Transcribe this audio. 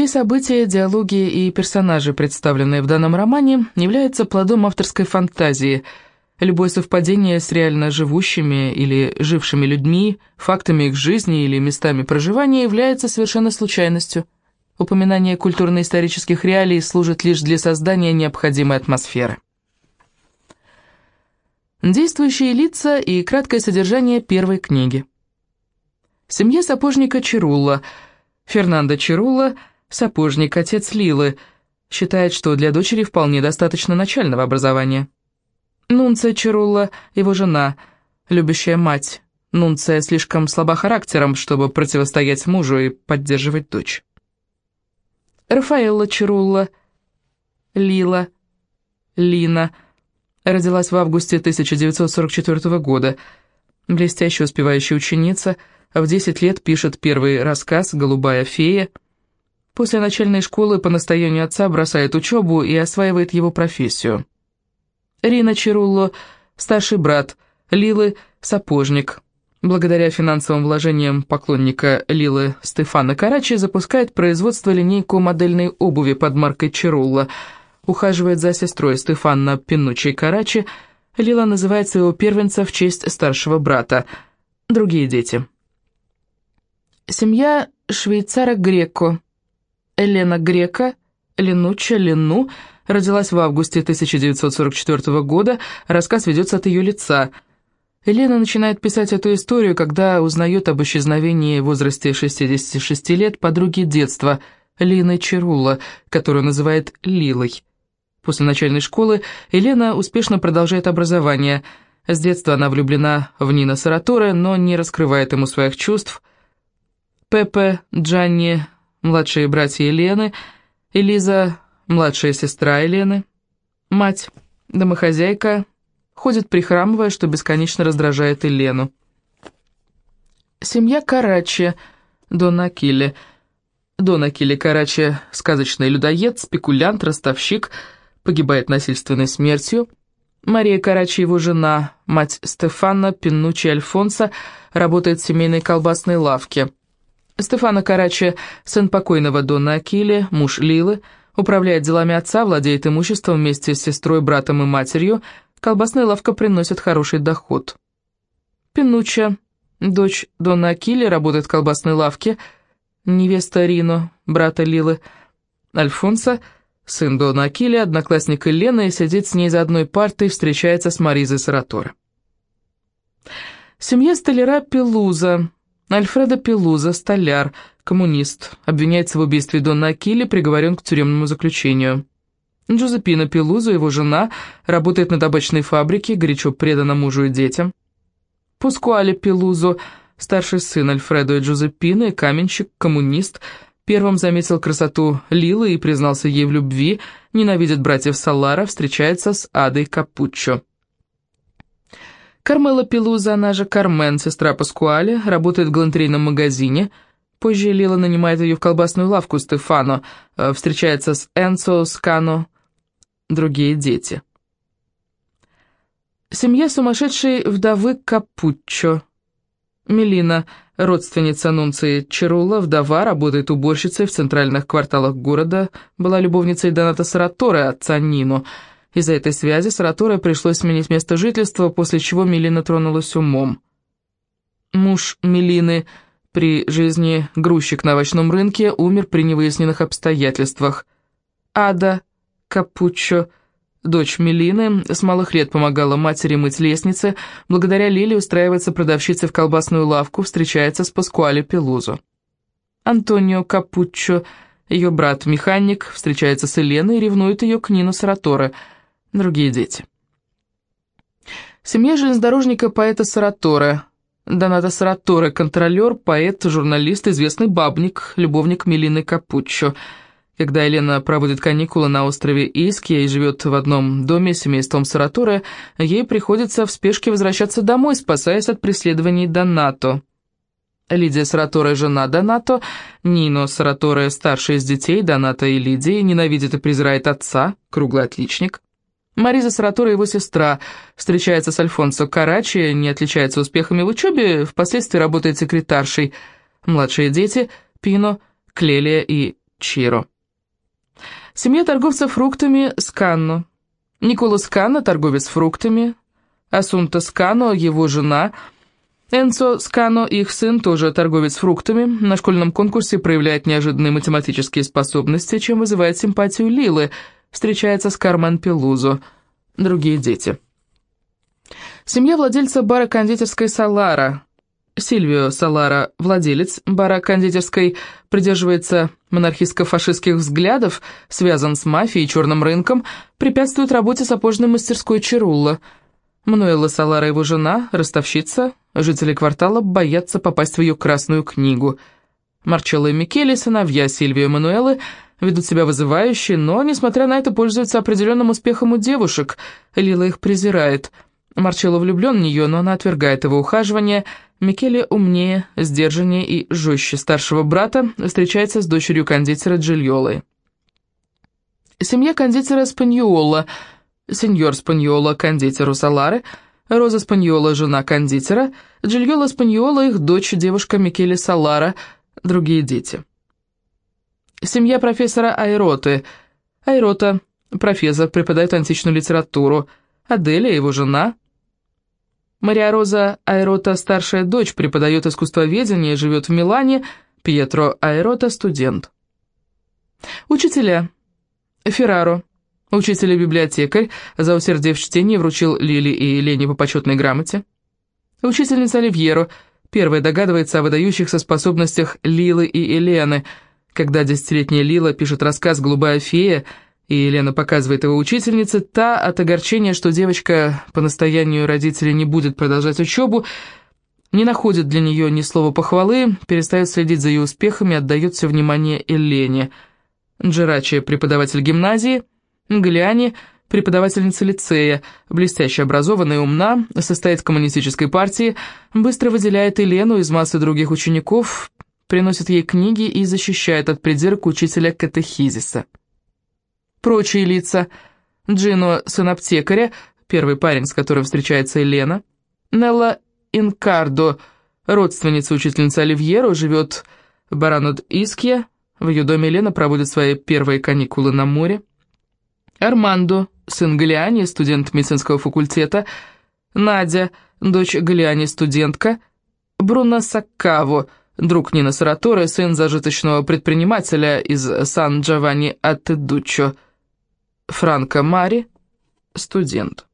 Все события, диалоги и персонажи, представленные в данном романе, являются плодом авторской фантазии. Любое совпадение с реально живущими или жившими людьми, фактами их жизни или местами проживания является совершенно случайностью. Упоминание культурно-исторических реалий служит лишь для создания необходимой атмосферы. Действующие лица и краткое содержание первой книги. Семья сапожника Чирулла. Фернандо Чирулла, сапожник, отец Лилы, считает, что для дочери вполне достаточно начального образования. Нунция Чирулла, его жена, любящая мать. Нунция слишком слаба характером, чтобы противостоять мужу и поддерживать дочь. Рафаэлла Чирулла, Лила, Лина – Родилась в августе 1944 года. Блестящая успевающая ученица, в 10 лет пишет первый рассказ «Голубая фея». После начальной школы по настоянию отца бросает учебу и осваивает его профессию. Рина Чирулло – старший брат, Лилы – сапожник. Благодаря финансовым вложениям поклонника Лилы Стефана Карачи запускает производство линейку модельной обуви под маркой Чирулло – ухаживает за сестрой Стефанна Пинучи Карачи, Лила называет своего первенца в честь старшего брата. Другие дети. Семья швейцара Греко. Елена Грека, Ленуча Лену, родилась в августе 1944 года, рассказ ведется от ее лица. Елена начинает писать эту историю, когда узнает об исчезновении в возрасте 66 лет подруги детства, Лины Чарула, которую называет Лилой. После начальной школы Елена успешно продолжает образование. С детства она влюблена в Нина Сараторе, но не раскрывает ему своих чувств. Пепе, Джанни, младшие братья Елены, Элиза, младшая сестра Елены, мать, домохозяйка, ходит прихрамывая, что бесконечно раздражает Елену. Семья Карачи, Дона Акиле. Дон Акиле Карачи – сказочный людоед, спекулянт, ростовщик – погибает насильственной смертью. Мария Карачи, его жена, мать Стефана Пинучи Альфонса, работает в семейной колбасной лавке. Стефана Карачи, сын покойного Дона Акили, муж Лилы, управляет делами отца, владеет имуществом вместе с сестрой, братом и матерью. Колбасная лавка приносит хороший доход. Пинуча, дочь Дона Акили, работает в колбасной лавке. Невеста Рино, брата Лилы, Альфонса – Сын Дона Акили, одноклассник Елены, сидит с ней за одной партой и встречается с Маризой Саратора. Семья столяра Пелуза. Альфредо Пелуза, столяр, коммунист, обвиняется в убийстве Дона Акили, приговорен к тюремному заключению. Джузепина Пелуза, его жена, работает на табачной фабрике, горячо предана мужу и детям. Пускуале Пелузо, старший сын Альфредо и Джузеппины, каменщик, коммунист, Первым заметил красоту Лилы и признался ей в любви, ненавидит братьев Салара, встречается с Адой Капуччо. Кармела Пелуза, она же Кармен, сестра Паскуали, работает в галантерейном магазине. Позже Лила нанимает ее в колбасную лавку Стефано, э, встречается с Энцо, Скано, другие дети. Семья сумасшедшей вдовы Капуччо. Мелина – Родственница Нунции Чарула, вдова, работает уборщицей в центральных кварталах города, была любовницей Доната Сараторе, отца Нину. Из-за этой связи Сараторе пришлось сменить место жительства, после чего Мелина тронулась умом. Муж Мелины при жизни грузчик на овощном рынке умер при невыясненных обстоятельствах. Ада Капуччо – Дочь Мелины с малых лет помогала матери мыть лестницы, благодаря Лиле устраивается продавщицей в колбасную лавку, встречается с Паскуале Пелузо. Антонио Капуччо, ее брат-механик, встречается с Еленой и ревнует ее к Нину Сараторе, другие дети. Семья железнодорожника поэта Сараторе. Доната Сараторе, контролер, поэт, журналист, известный бабник, любовник Мелины Капуччо – когда Елена проводит каникулы на острове Иския и живет в одном доме с семейством Саратуры, ей приходится в спешке возвращаться домой, спасаясь от преследований Донато. Лидия Саратора – жена Донато, Нино Саратора – старший из детей Доната и Лидии, ненавидит и презирает отца, круглый отличник. Мариза Саратора – его сестра, встречается с Альфонсо Карачи, не отличается успехами в учебе, впоследствии работает секретаршей. Младшие дети – Пино, Клелия и Чиро. Семья торговца фруктами Сканно. Никола Сканно, торговец фруктами. Асунта Скано, его жена. Энцо Скано, их сын, тоже торговец фруктами. На школьном конкурсе проявляет неожиданные математические способности, чем вызывает симпатию Лилы. Встречается с Кармен Пелузо. Другие дети. Семья владельца бара кондитерской «Салара». Сильвио Салара, владелец бара кондитерской, придерживается монархистско-фашистских взглядов, связан с мафией и черным рынком, препятствует работе сапожной мастерской Чирулла. Мануэла Салара, его жена, ростовщица, жители квартала боятся попасть в ее красную книгу. Марчелло и Микеле, сыновья Сильвио Мануэлы, ведут себя вызывающе, но, несмотря на это, пользуются определенным успехом у девушек. Лила их презирает – Марчелло влюблен в нее, но она отвергает его ухаживание. Микеле умнее, сдержаннее и жестче старшего брата, встречается с дочерью кондитера Джильолой. Семья кондитера Спаньола, сеньор Спаньола, кондитеру Салары, Роза Спаньола, жена кондитера, Джильола Спаньола, их дочь, девушка Микеле Салара, другие дети. Семья профессора Айроты. Айрота, профессор, преподает античную литературу. Аделя, его жена, Мария Роза Айрота, старшая дочь, преподает искусствоведение, живет в Милане, Пьетро Айрота, студент. Учителя. Ферраро, учитель и библиотекарь, за усердие в чтении вручил Лили и Лене по почетной грамоте. Учительница Оливьеро, первая догадывается о выдающихся способностях Лилы и Елены. Когда десятилетняя Лила пишет рассказ «Голубая фея», и Елена показывает его учительнице, та от огорчения, что девочка по настоянию родителей не будет продолжать учебу, не находит для нее ни слова похвалы, перестает следить за ее успехами, отдает все внимание Елене. Джерачи – преподаватель гимназии, Гляни – преподавательница лицея, блестяще образованная и умна, состоит в коммунистической партии, быстро выделяет Елену из массы других учеников, приносит ей книги и защищает от придирок учителя катехизиса. Прочие лица. Джино, сын аптекаря, первый парень, с которым встречается Елена. Нелла Инкардо, родственница учительницы Оливьеро, живет в Баранод-Искье. В ее доме Елена проводит свои первые каникулы на море. Армандо, сын Галиани, студент медицинского факультета. Надя, дочь Галиани, студентка. Бруно Саккаво, друг Нина Сараторе, сын зажиточного предпринимателя из Сан-Джованни-Аттедуччо. Франко Мари, студент.